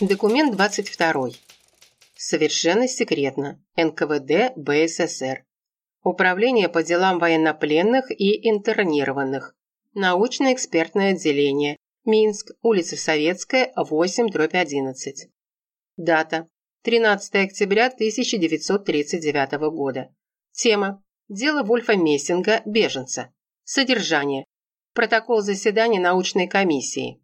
Документ 22. Совершенно секретно. НКВД БССР. Управление по делам военнопленных и интернированных. Научно-экспертное отделение. Минск, улица Советская, 8, дробь 11. Дата. 13 октября 1939 года. Тема. Дело Вольфа Мессинга, беженца. Содержание. Протокол заседания научной комиссии.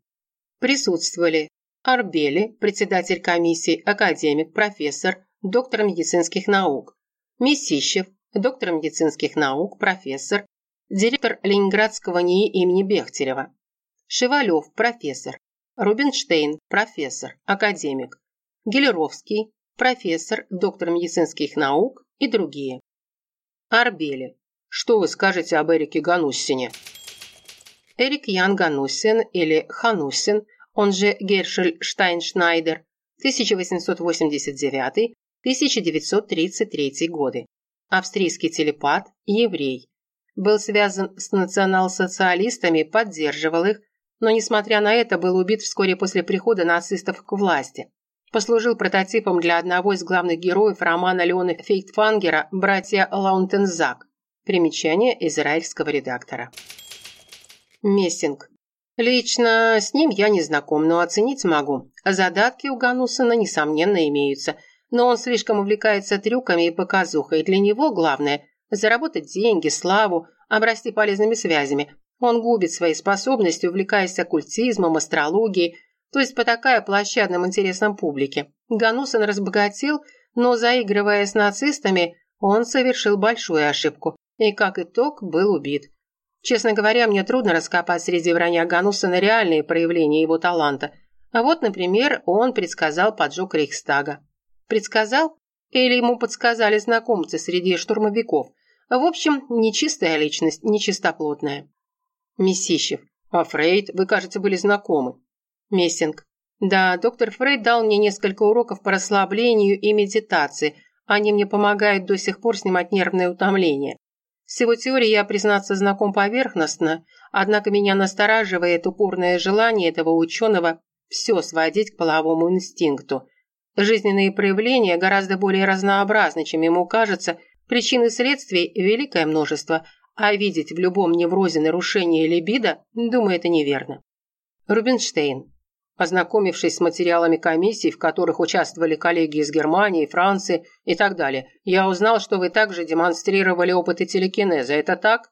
Присутствовали Арбели, председатель комиссии, академик, профессор, доктор медицинских наук. Месищев, доктор медицинских наук, профессор, директор Ленинградского НИИ имени Бехтерева. Шевалев, профессор. Рубинштейн, профессор, академик. Гелеровский, профессор, доктор медицинских наук и другие. Арбели. Что вы скажете об Эрике Гануссине? Эрик Ян Гануссин или Хануссин, он же Гершель Штайншнайдер, 1889-1933 годы. Австрийский телепат, еврей. Был связан с национал-социалистами, поддерживал их, но, несмотря на это, был убит вскоре после прихода нацистов к власти. Послужил прототипом для одного из главных героев романа Леона Фейхтфангера «Братья Лаунтензак». Примечание израильского редактора. Мессинг. Лично с ним я не знаком, но оценить могу. Задатки у Ганусона, несомненно, имеются. Но он слишком увлекается трюками и показухой. Для него главное – заработать деньги, славу, обрасти полезными связями. Он губит свои способности, увлекаясь оккультизмом, астрологией, то есть потакая площадным интересам публики. Ганусон разбогател, но, заигрывая с нацистами, он совершил большую ошибку и, как итог, был убит. Честно говоря, мне трудно раскопать среди вранья Ганусона реальные проявления его таланта. А вот, например, он предсказал поджог Рейхстага. Предсказал? Или ему подсказали знакомцы среди штурмовиков? В общем, нечистая личность, нечистоплотная. Месищев. А Фрейд, вы, кажется, были знакомы. Мессинг. Да, доктор Фрейд дал мне несколько уроков по расслаблению и медитации. Они мне помогают до сих пор снимать нервное утомление. С его теорией я, признаться, знаком поверхностно, однако меня настораживает упорное желание этого ученого все сводить к половому инстинкту. Жизненные проявления гораздо более разнообразны, чем ему кажется, причин и следствий великое множество, а видеть в любом неврозе нарушение либидо, думаю, это неверно. Рубинштейн. Ознакомившись с материалами комиссий, в которых участвовали коллеги из Германии, Франции и так далее, я узнал, что вы также демонстрировали опыты телекинеза. Это так?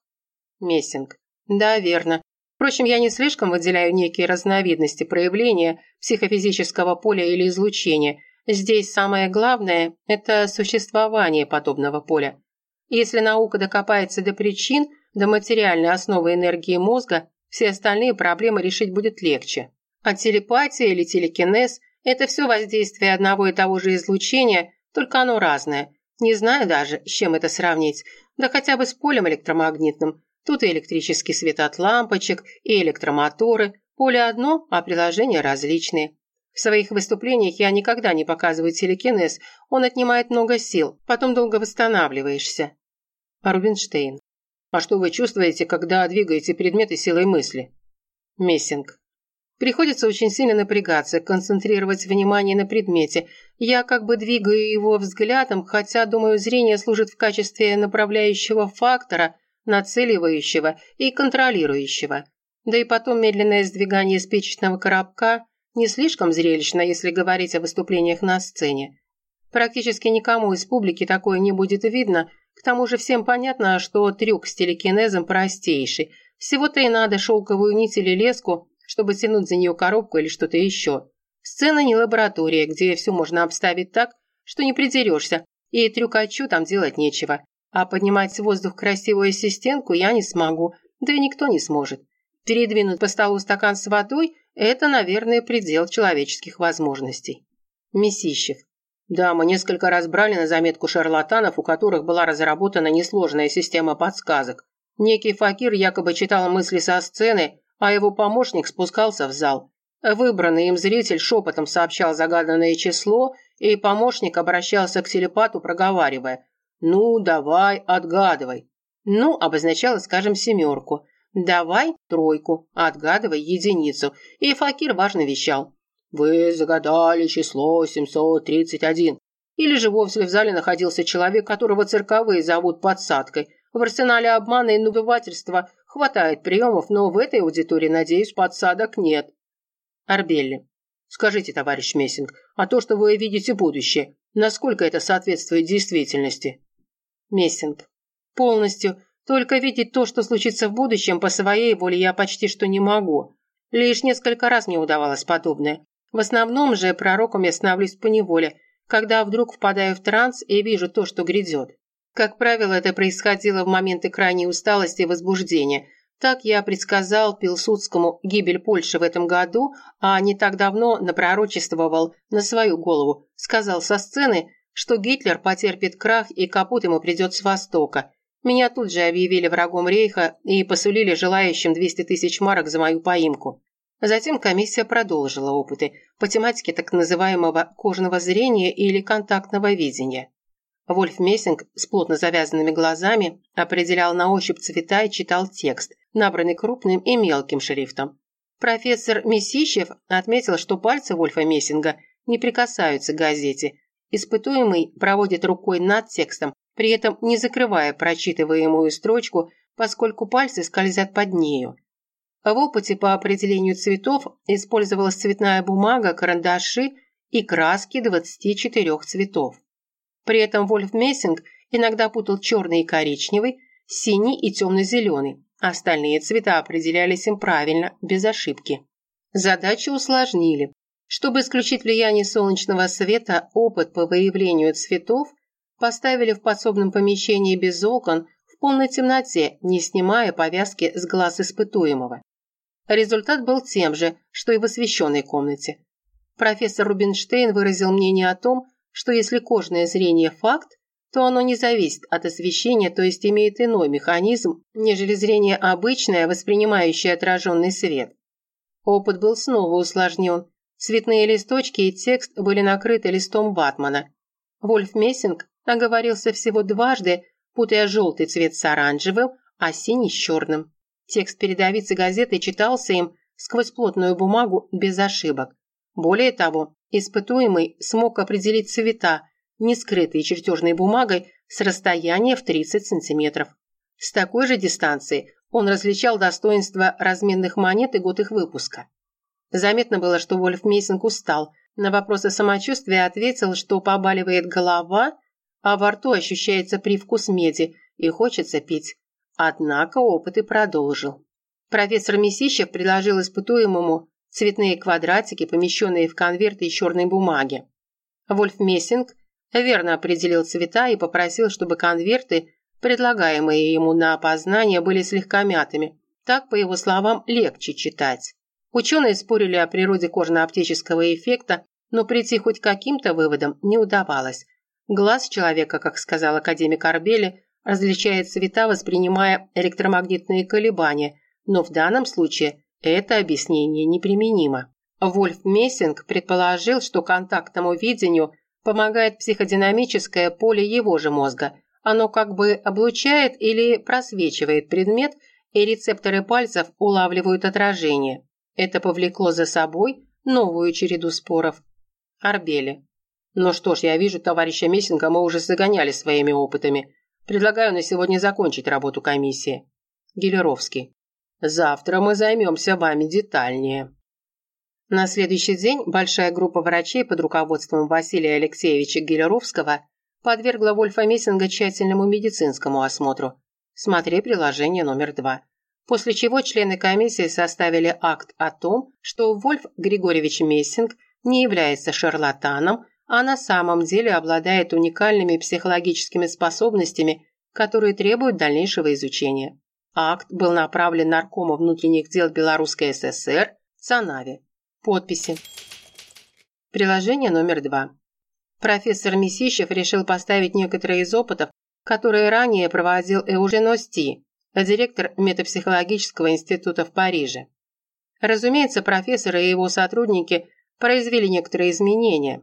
Мессинг. Да, верно. Впрочем, я не слишком выделяю некие разновидности проявления психофизического поля или излучения. Здесь самое главное – это существование подобного поля. Если наука докопается до причин, до материальной основы энергии мозга, все остальные проблемы решить будет легче. А телепатия или телекинез – это все воздействие одного и того же излучения, только оно разное. Не знаю даже, с чем это сравнить. Да хотя бы с полем электромагнитным. Тут и электрический свет от лампочек, и электромоторы. Поле одно, а приложения различные. В своих выступлениях я никогда не показываю телекинез, он отнимает много сил, потом долго восстанавливаешься. Рубинштейн. А что вы чувствуете, когда двигаете предметы силой мысли? Мессинг. Приходится очень сильно напрягаться, концентрировать внимание на предмете. Я как бы двигаю его взглядом, хотя, думаю, зрение служит в качестве направляющего фактора, нацеливающего и контролирующего. Да и потом медленное сдвигание спичечного коробка не слишком зрелищно, если говорить о выступлениях на сцене. Практически никому из публики такое не будет видно, к тому же всем понятно, что трюк с телекинезом простейший. Всего-то и надо шелковую нить или леску чтобы тянуть за нее коробку или что-то еще. Сцена не лаборатория, где все можно обставить так, что не придерешься, и трюкачу там делать нечего. А поднимать в воздух красивую ассистентку я не смогу, да и никто не сможет. Передвинуть по столу стакан с водой – это, наверное, предел человеческих возможностей. Месищев. Да, мы несколько раз брали на заметку шарлатанов, у которых была разработана несложная система подсказок. Некий факир якобы читал мысли со сцены, а его помощник спускался в зал. Выбранный им зритель шепотом сообщал загаданное число, и помощник обращался к телепату, проговаривая «Ну, давай, отгадывай». «Ну» обозначало, скажем, семерку. «Давай тройку, отгадывай единицу». И Факир важно вещал. «Вы загадали число 731». Или же вовсе в зале находился человек, которого цирковые зовут подсадкой. В арсенале обмана и надувательства хватает приемов, но в этой аудитории, надеюсь, подсадок нет. Арбелли. Скажите, товарищ Мессинг, а то, что вы видите будущее, насколько это соответствует действительности? Мессинг. Полностью. Только видеть то, что случится в будущем, по своей воле я почти что не могу. Лишь несколько раз мне удавалось подобное. В основном же пророком я становлюсь поневоле, когда вдруг впадаю в транс и вижу то, что грядет. Как правило, это происходило в моменты крайней усталости и возбуждения. Так я предсказал Пилсудскому гибель Польши в этом году, а не так давно напророчествовал на свою голову. Сказал со сцены, что Гитлер потерпит крах и капут ему придет с Востока. Меня тут же объявили врагом Рейха и посулили желающим 200 тысяч марок за мою поимку. Затем комиссия продолжила опыты по тематике так называемого кожного зрения или контактного видения. Вольф Мессинг с плотно завязанными глазами определял на ощупь цвета и читал текст, набранный крупным и мелким шрифтом. Профессор Месищев отметил, что пальцы Вольфа Мессинга не прикасаются к газете. Испытуемый проводит рукой над текстом, при этом не закрывая прочитываемую строчку, поскольку пальцы скользят под нею. В опыте по определению цветов использовалась цветная бумага, карандаши и краски 24 цветов. При этом Вольф Мессинг иногда путал черный и коричневый, синий и темно-зеленый. Остальные цвета определялись им правильно, без ошибки. Задачу усложнили. Чтобы исключить влияние солнечного света, опыт по выявлению цветов поставили в подсобном помещении без окон в полной темноте, не снимая повязки с глаз испытуемого. Результат был тем же, что и в освещенной комнате. Профессор Рубинштейн выразил мнение о том, что если кожное зрение – факт, то оно не зависит от освещения, то есть имеет иной механизм, нежели зрение обычное, воспринимающее отраженный свет. Опыт был снова усложнен. Цветные листочки и текст были накрыты листом ватмана. Вольф Мессинг оговорился всего дважды, путая желтый цвет с оранжевым, а синий с черным. Текст передовицы газеты читался им сквозь плотную бумагу без ошибок. Более того, испытуемый смог определить цвета, не скрытые чертежной бумагой, с расстояния в 30 сантиметров. С такой же дистанции он различал достоинства разменных монет и год их выпуска. Заметно было, что Вольф Мессинг устал. На вопросы самочувствия ответил, что побаливает голова, а во рту ощущается привкус меди и хочется пить. Однако опыт и продолжил. Профессор Месищев предложил испытуемому цветные квадратики, помещенные в конверты из черной бумаги. Вольф Мессинг верно определил цвета и попросил, чтобы конверты, предлагаемые ему на опознание, были слегка мятыми. Так, по его словам, легче читать. Ученые спорили о природе кожно-оптического эффекта, но прийти хоть каким-то выводам не удавалось. Глаз человека, как сказал академик Арбели, различает цвета, воспринимая электромагнитные колебания, но в данном случае это объяснение неприменимо. Вольф Мессинг предположил, что контактному видению помогает психодинамическое поле его же мозга. Оно как бы облучает или просвечивает предмет, и рецепторы пальцев улавливают отражение. Это повлекло за собой новую череду споров. Арбели. Ну что ж, я вижу, товарища Мессинга мы уже загоняли своими опытами. Предлагаю на сегодня закончить работу комиссии. Гелеровский. Завтра мы займемся вами детальнее. На следующий день большая группа врачей под руководством Василия Алексеевича Гелеровского подвергла Вольфа Мессинга тщательному медицинскому осмотру. Смотри приложение номер два. После чего члены комиссии составили акт о том, что Вольф Григорьевич Мессинг не является шарлатаном, а на самом деле обладает уникальными психологическими способностями, которые требуют дальнейшего изучения. Акт был направлен Наркому внутренних дел Белорусской ССР Санаве. Подписи. Приложение номер два. Профессор Месищев решил поставить некоторые из опытов, которые ранее проводил Эужен Ости, директор метапсихологического института в Париже. Разумеется, профессор и его сотрудники произвели некоторые изменения,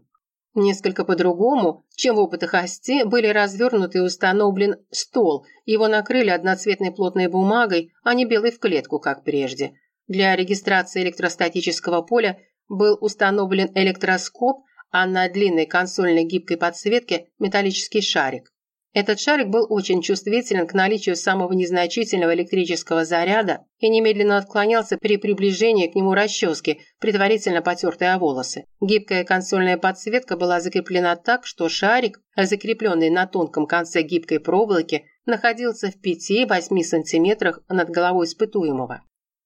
Несколько по-другому, чем в опытах Асти, были развернуты и установлен стол. Его накрыли одноцветной плотной бумагой, а не белой в клетку, как прежде. Для регистрации электростатического поля был установлен электроскоп, а на длинной консольной гибкой подсветке металлический шарик. Этот шарик был очень чувствителен к наличию самого незначительного электрического заряда и немедленно отклонялся при приближении к нему расчески, предварительно потертой о волосы. Гибкая консольная подсветка была закреплена так, что шарик, закрепленный на тонком конце гибкой проволоки, находился в 5-8 сантиметрах над головой испытуемого.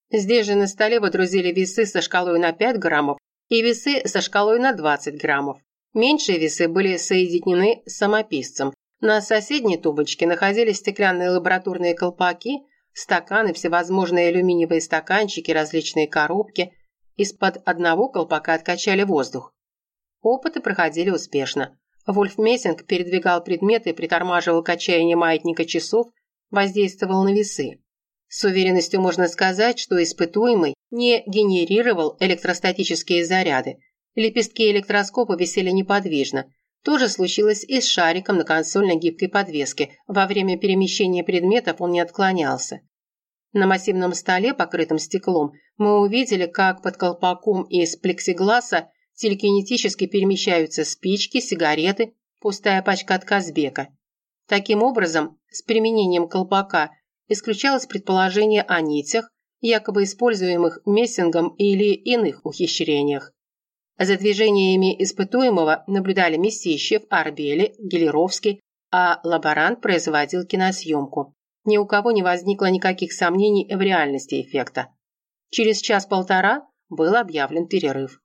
Здесь же на столе водрузили весы со шкалой на 5 граммов и весы со шкалой на 20 граммов. Меньшие весы были соединены с самописцем, на соседней тумбочке находились стеклянные лабораторные колпаки, стаканы, всевозможные алюминиевые стаканчики, различные коробки. Из-под одного колпака откачали воздух. Опыты проходили успешно. Вольф Мессинг передвигал предметы, притормаживал качание маятника часов, воздействовал на весы. С уверенностью можно сказать, что испытуемый не генерировал электростатические заряды. Лепестки электроскопа висели неподвижно – то же случилось и с шариком на консольной гибкой подвеске. Во время перемещения предметов он не отклонялся. На массивном столе, покрытом стеклом, мы увидели, как под колпаком из плексигласа телекинетически перемещаются спички, сигареты, пустая пачка от Казбека. Таким образом, с применением колпака исключалось предположение о нитях, якобы используемых мессингом или иных ухищрениях. За движениями испытуемого наблюдали Месищев, Арбели, Гелеровский, а лаборант производил киносъемку. Ни у кого не возникло никаких сомнений в реальности эффекта. Через час-полтора был объявлен перерыв.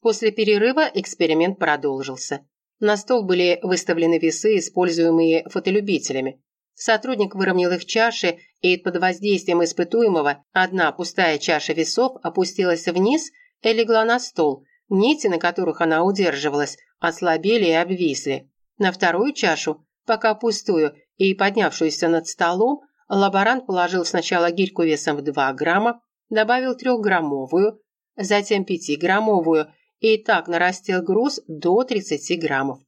После перерыва эксперимент продолжился. На стол были выставлены весы, используемые фотолюбителями. Сотрудник выровнял их чаши, и под воздействием испытуемого одна пустая чаша весов опустилась вниз и легла на стол, Нити, на которых она удерживалась, ослабели и обвисли. На вторую чашу, пока пустую и поднявшуюся над столом, лаборант положил сначала гирьку весом в 2 грамма, добавил трехграммовую, затем пятиграммовую и так нарастил груз до 30 граммов.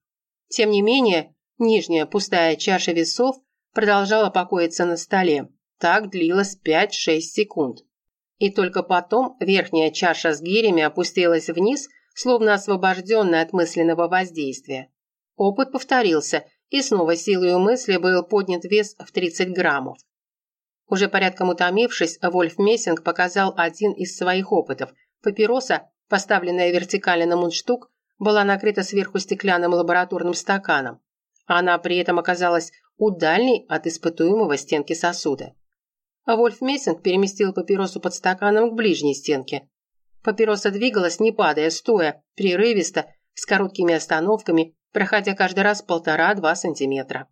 Тем не менее, нижняя пустая чаша весов продолжала покоиться на столе. Так длилось 5-6 секунд и только потом верхняя чаша с гирями опустилась вниз, словно освобожденная от мысленного воздействия. Опыт повторился, и снова силой мысли был поднят вес в 30 граммов. Уже порядком утомившись, Вольф Мессинг показал один из своих опытов. Папироса, поставленная вертикально на мундштук, была накрыта сверху стеклянным лабораторным стаканом. Она при этом оказалась у дальней от испытуемого стенки сосуда а Вольф Мессинг переместил папиросу под стаканом к ближней стенке. Папироса двигалась, не падая, стоя, прерывисто, с короткими остановками, проходя каждый раз полтора-два сантиметра.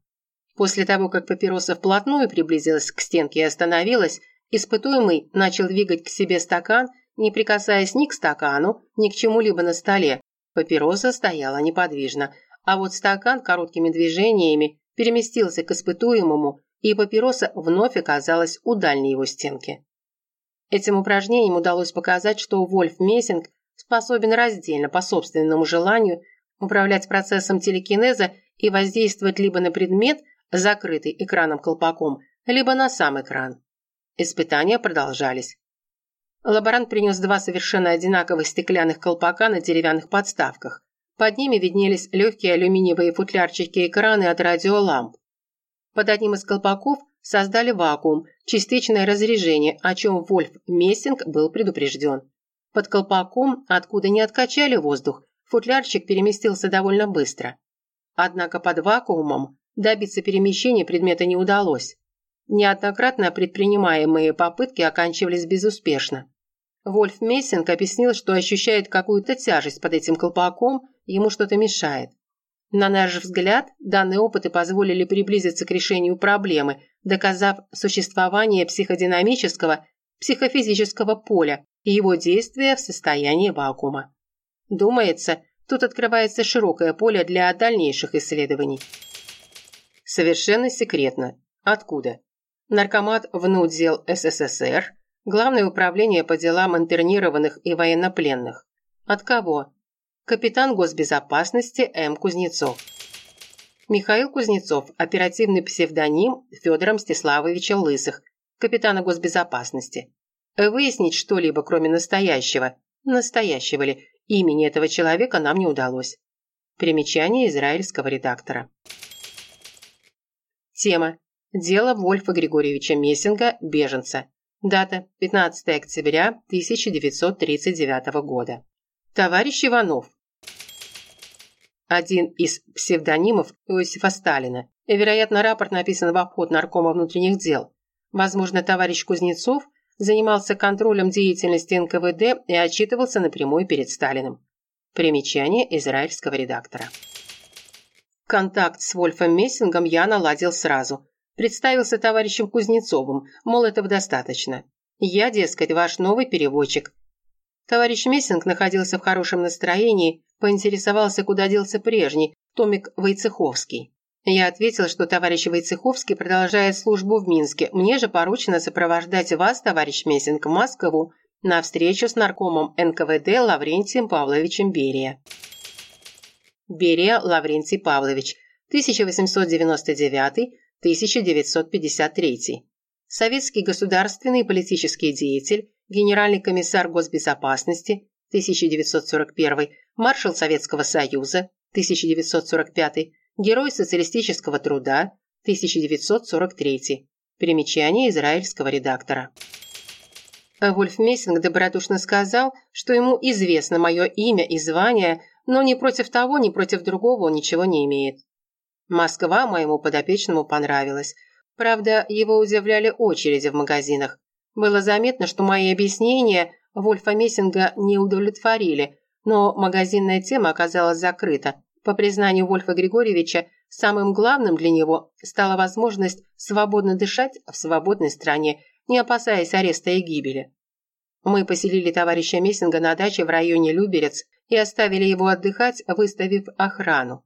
После того, как папироса вплотную приблизилась к стенке и остановилась, испытуемый начал двигать к себе стакан, не прикасаясь ни к стакану, ни к чему-либо на столе. Папироса стояла неподвижно, а вот стакан короткими движениями переместился к испытуемому и папироса вновь оказалась у дальней его стенки. Этим упражнением удалось показать, что Вольф Мессинг способен раздельно, по собственному желанию, управлять процессом телекинеза и воздействовать либо на предмет, закрытый экраном-колпаком, либо на сам экран. Испытания продолжались. Лаборант принес два совершенно одинаковых стеклянных колпака на деревянных подставках. Под ними виднелись легкие алюминиевые футлярчики экраны от радиоламп. Под одним из колпаков создали вакуум, частичное разрежение, о чем Вольф Мессинг был предупрежден. Под колпаком, откуда не откачали воздух, футлярчик переместился довольно быстро. Однако под вакуумом добиться перемещения предмета не удалось. Неоднократно предпринимаемые попытки оканчивались безуспешно. Вольф Мессинг объяснил, что ощущает какую-то тяжесть под этим колпаком, ему что-то мешает. На наш взгляд, данные опыты позволили приблизиться к решению проблемы, доказав существование психодинамического, психофизического поля и его действия в состоянии вакуума. Думается, тут открывается широкое поле для дальнейших исследований. Совершенно секретно. Откуда? Наркомат внудзел СССР, Главное управление по делам интернированных и военнопленных. От кого? Капитан госбезопасности М. Кузнецов. Михаил Кузнецов, оперативный псевдоним Федора Мстиславовича Лысых, капитана госбезопасности. Выяснить что-либо, кроме настоящего, Настоящего ли? Имени этого человека нам не удалось. Примечание израильского редактора. Тема. Дело Вольфа Григорьевича Мессинга, беженца. Дата 15 октября 1939 года. Товарищ Иванов. Один из псевдонимов Иосифа Сталина. И, вероятно, рапорт написан в обход Наркома внутренних дел. Возможно, товарищ Кузнецов занимался контролем деятельности НКВД и отчитывался напрямую перед Сталиным. Примечание израильского редактора. Контакт с Вольфом Мессингом я наладил сразу. Представился товарищем Кузнецовым, мол, этого достаточно. Я, дескать, ваш новый переводчик. Товарищ Мессинг находился в хорошем настроении, поинтересовался, куда делся прежний, Томик Войцеховский. Я ответил, что товарищ Войцеховский продолжает службу в Минске. Мне же поручено сопровождать вас, товарищ Мессинг, в Москву на встречу с наркомом НКВД Лаврентием Павловичем Берия. Берия Лаврентий Павлович, 1899-1953. Советский государственный и политический деятель, генеральный комиссар госбезопасности, 1941, маршал Советского Союза, 1945, Герой социалистического труда, 1943. Примечание израильского редактора. Вольф Мессинг добродушно сказал, что ему известно мое имя и звание, но ни против того, ни против другого он ничего не имеет. Москва моему подопечному понравилась. Правда, его удивляли очереди в магазинах. Было заметно, что мои объяснения Вольфа Мессинга не удовлетворили, но магазинная тема оказалась закрыта. По признанию Вольфа Григорьевича, самым главным для него стала возможность свободно дышать в свободной стране, не опасаясь ареста и гибели. Мы поселили товарища Мессинга на даче в районе Люберец и оставили его отдыхать, выставив охрану.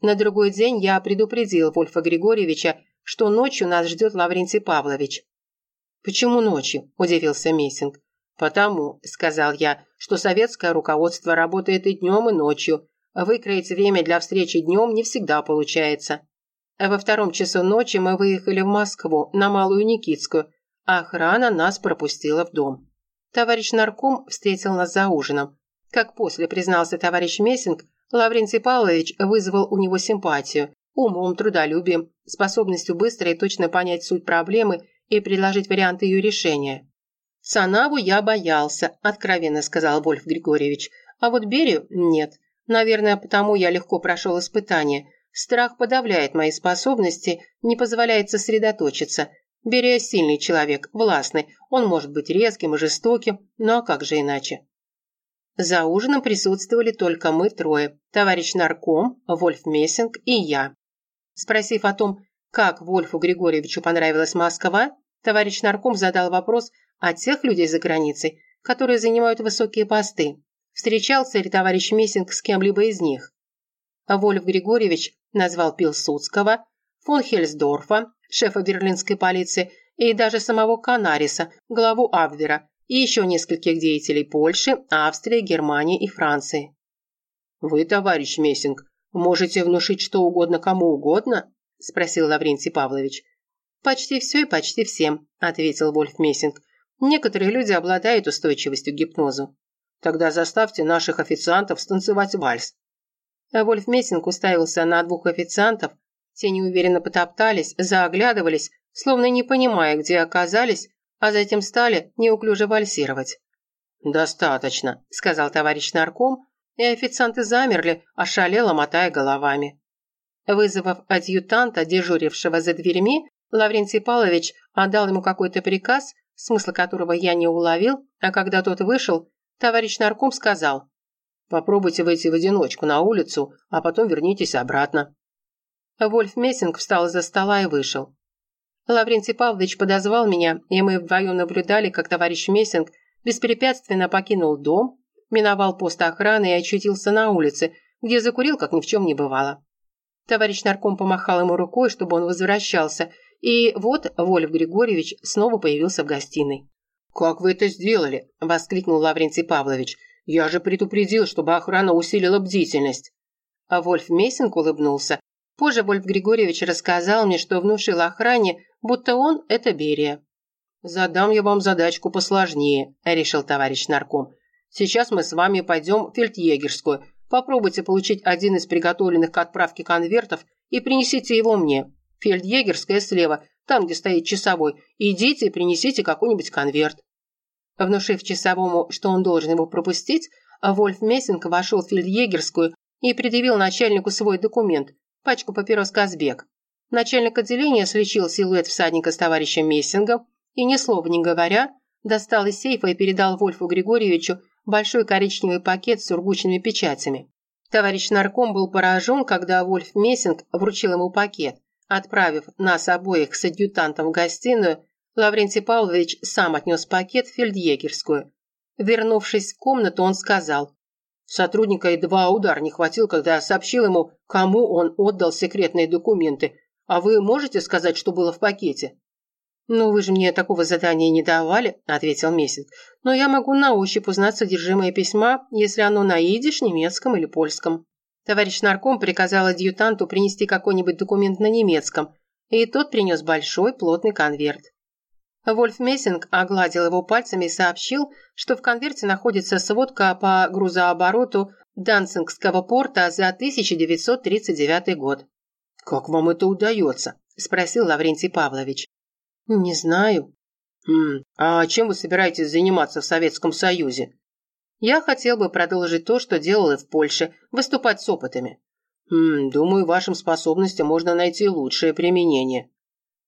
На другой день я предупредил Вольфа Григорьевича, что ночью нас ждет Лаврентий Павлович. «Почему ночью?» – удивился Мессинг. «Потому», – сказал я, – «что советское руководство работает и днем, и ночью, Выкроить время для встречи днем не всегда получается. Во втором часу ночи мы выехали в Москву, на Малую Никитскую, а охрана нас пропустила в дом. Товарищ нарком встретил нас за ужином. Как после признался товарищ Мессинг, Лаврентий Павлович вызвал у него симпатию, умом, трудолюбием, способностью быстро и точно понять суть проблемы и предложить варианты ее решения. «Санаву я боялся», – откровенно сказал Вольф Григорьевич, «а вот Берию – нет. Наверное, потому я легко прошел испытание. Страх подавляет мои способности, не позволяет сосредоточиться. Берия сильный человек, властный. Он может быть резким и жестоким, но как же иначе? За ужином присутствовали только мы трое. Товарищ нарком, Вольф Мессинг и я. Спросив о том, как Вольфу Григорьевичу понравилась Москва, товарищ нарком задал вопрос о тех людей за границей, которые занимают высокие посты. Встречался ли товарищ Мессинг с кем-либо из них? Вольф Григорьевич назвал Пилсудского, фон Хельсдорфа, шефа берлинской полиции, и даже самого Канариса, главу Абвера, и еще нескольких деятелей Польши, Австрии, Германии и Франции. «Вы, товарищ Мессинг, можете внушить что угодно кому угодно?» – спросил Лаврентий Павлович. «Почти все и почти всем», – ответил Вольф Мессинг. «Некоторые люди обладают устойчивостью к гипнозу. Тогда заставьте наших официантов станцевать вальс». Вольф Мессинг уставился на двух официантов. Те неуверенно потоптались, заоглядывались, словно не понимая, где оказались, а затем стали неуклюже вальсировать. «Достаточно», – сказал товарищ нарком, и официанты замерли, ошалело мотая головами. Вызвав адъютанта, дежурившего за дверьми, Лаврентий Павлович отдал ему какой-то приказ, смысла которого я не уловил, а когда тот вышел, Товарищ нарком сказал, «Попробуйте выйти в одиночку на улицу, а потом вернитесь обратно». Вольф Мессинг встал из-за стола и вышел. Лаврентий Павлович подозвал меня, и мы вдвоем наблюдали, как товарищ Мессинг беспрепятственно покинул дом, миновал пост охраны и очутился на улице, где закурил, как ни в чем не бывало. Товарищ нарком помахал ему рукой, чтобы он возвращался, и вот Вольф Григорьевич снова появился в гостиной. «Как вы это сделали?» – воскликнул Лаврентий Павлович. «Я же предупредил, чтобы охрана усилила бдительность». А Вольф Мессинг улыбнулся. Позже Вольф Григорьевич рассказал мне, что внушил охране, будто он – это Берия. «Задам я вам задачку посложнее», – решил товарищ нарком. Сейчас мы с вами пойдем в фельдъегерскую. Попробуйте получить один из приготовленных к отправке конвертов и принесите его мне. Фельдъегерская слева, там, где стоит часовой. Идите и принесите какой-нибудь конверт». Внушив часовому, что он должен его пропустить, Вольф Мессинг вошел в фельдъегерскую и предъявил начальнику свой документ – пачку папирос «Казбек». Начальник отделения слечил силуэт всадника с товарищем Мессингом и, ни слова не говоря, достал из сейфа и передал Вольфу Григорьевичу большой коричневый пакет с сургучными печатями. Товарищ нарком был поражен, когда Вольф Мессинг вручил ему пакет. Отправив нас обоих с адъютантом в гостиную, Лаврентий Павлович сам отнес пакет в фельдъегерскую. Вернувшись в комнату, он сказал, Сотрудника едва удар не хватил, когда я сообщил ему, кому он отдал секретные документы. А вы можете сказать, что было в пакете? «Ну, вы же мне такого задания не давали», – ответил Месяц. «Но я могу на ощупь узнать содержимое письма, если оно на идиш, немецком или польском». Товарищ нарком приказал адъютанту принести какой-нибудь документ на немецком, и тот принес большой плотный конверт. Вольф Мессинг огладил его пальцами и сообщил, что в конверте находится сводка по грузообороту Данцингского порта за 1939 год. «Как вам это удается?» – спросил Лаврентий Павлович. «Не знаю». «Хм, а чем вы собираетесь заниматься в Советском Союзе?» «Я хотел бы продолжить то, что делал и в Польше, выступать с опытами». «Хм, думаю, вашим способностям можно найти лучшее применение».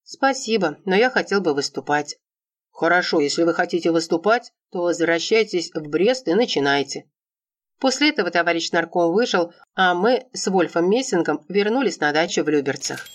«Спасибо, но я хотел бы выступать». «Хорошо, если вы хотите выступать, то возвращайтесь в Брест и начинайте». После этого товарищ нарком вышел, а мы с Вольфом Мессингом вернулись на дачу в Люберцах.